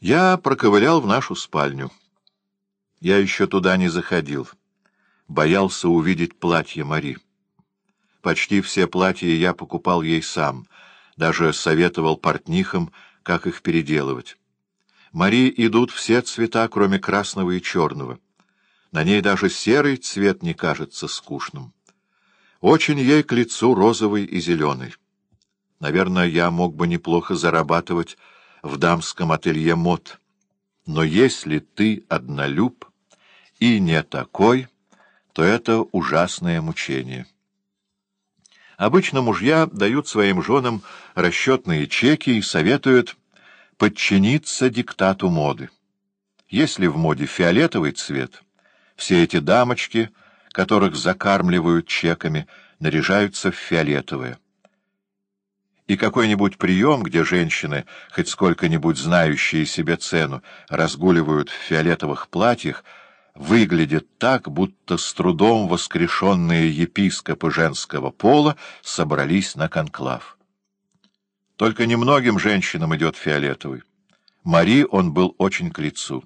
Я проковылял в нашу спальню. Я еще туда не заходил. Боялся увидеть платье Мари. Почти все платья я покупал ей сам, даже советовал портнихам, как их переделывать. Мари идут все цвета, кроме красного и черного. На ней даже серый цвет не кажется скучным. Очень ей к лицу розовый и зеленый. Наверное, я мог бы неплохо зарабатывать в дамском ателье мод. Но если ты однолюб и не такой, то это ужасное мучение. Обычно мужья дают своим женам расчетные чеки и советуют подчиниться диктату моды. Если в моде фиолетовый цвет, все эти дамочки, которых закармливают чеками, наряжаются в фиолетовое и какой-нибудь прием, где женщины, хоть сколько-нибудь знающие себе цену, разгуливают в фиолетовых платьях, выглядит так, будто с трудом воскрешенные епископы женского пола собрались на конклав. Только немногим женщинам идет фиолетовый. Мари он был очень к лицу.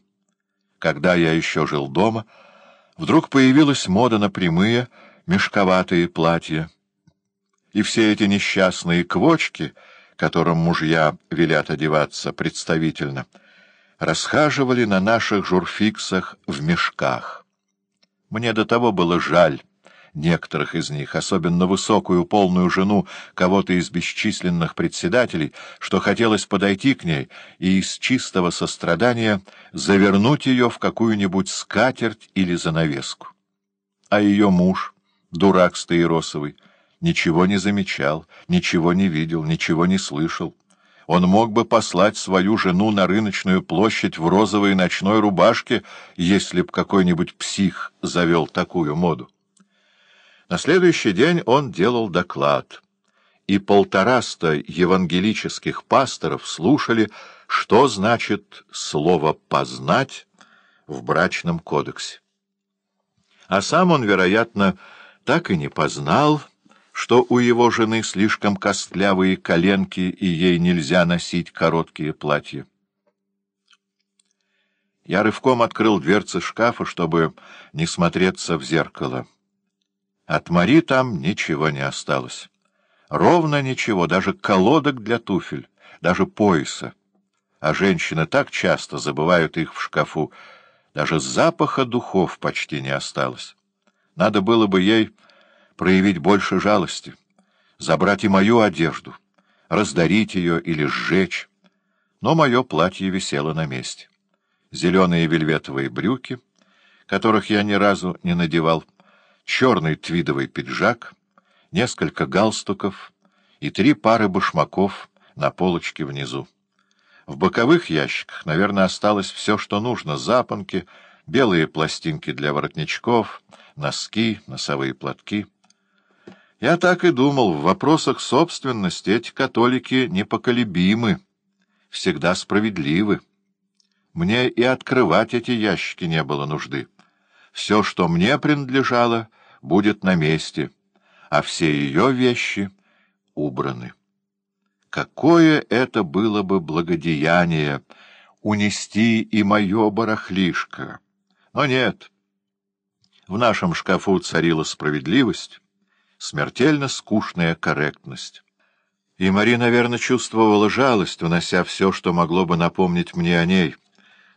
Когда я еще жил дома, вдруг появилась мода на прямые, мешковатые платья, и все эти несчастные квочки, которым мужья велят одеваться представительно, расхаживали на наших журфиксах в мешках. Мне до того было жаль некоторых из них, особенно высокую полную жену кого-то из бесчисленных председателей, что хотелось подойти к ней и из чистого сострадания завернуть ее в какую-нибудь скатерть или занавеску. А ее муж, дурак стаиросовый, ничего не замечал, ничего не видел, ничего не слышал. Он мог бы послать свою жену на рыночную площадь в розовой ночной рубашке, если б какой-нибудь псих завел такую моду. На следующий день он делал доклад, и полтораста евангелических пасторов слушали, что значит слово «познать» в брачном кодексе. А сам он, вероятно, так и не познал, что у его жены слишком костлявые коленки, и ей нельзя носить короткие платья. Я рывком открыл дверцы шкафа, чтобы не смотреться в зеркало. От Мари там ничего не осталось. Ровно ничего, даже колодок для туфель, даже пояса. А женщины так часто забывают их в шкафу, даже запаха духов почти не осталось. Надо было бы ей проявить больше жалости, забрать и мою одежду, раздарить ее или сжечь. Но мое платье висело на месте. Зеленые вельветовые брюки, которых я ни разу не надевал, черный твидовый пиджак, несколько галстуков и три пары башмаков на полочке внизу. В боковых ящиках, наверное, осталось все, что нужно — запонки, белые пластинки для воротничков, носки, носовые платки — я так и думал, в вопросах собственности эти католики непоколебимы, всегда справедливы. Мне и открывать эти ящики не было нужды. Все, что мне принадлежало, будет на месте, а все ее вещи убраны. Какое это было бы благодеяние унести и мое барахлишко! Но нет, в нашем шкафу царила справедливость, смертельно скучная корректность. И Мари, наверное, чувствовала жалость, унося все, что могло бы напомнить мне о ней.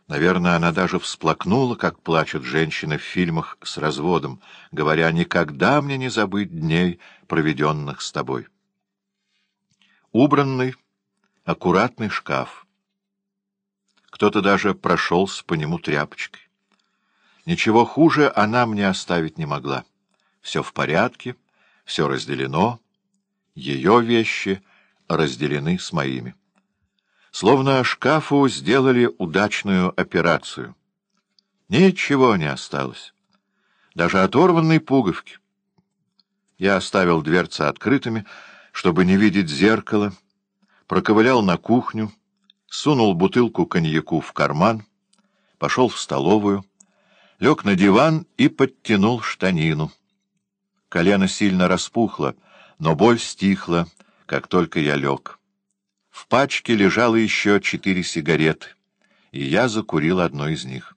Наверное, она даже всплакнула, как плачут женщины в фильмах с разводом, говоря «никогда мне не забыть дней, проведенных с тобой». Убранный, аккуратный шкаф. Кто-то даже прошелся по нему тряпочкой. Ничего хуже она мне оставить не могла. Все в порядке — все разделено, ее вещи разделены с моими. Словно шкафу сделали удачную операцию. Ничего не осталось. Даже оторванной пуговки. Я оставил дверцы открытыми, чтобы не видеть зеркала, проковылял на кухню, сунул бутылку коньяку в карман, пошел в столовую, лег на диван и подтянул штанину. Колено сильно распухло, но боль стихла, как только я лег. В пачке лежало еще четыре сигареты, и я закурил одно из них.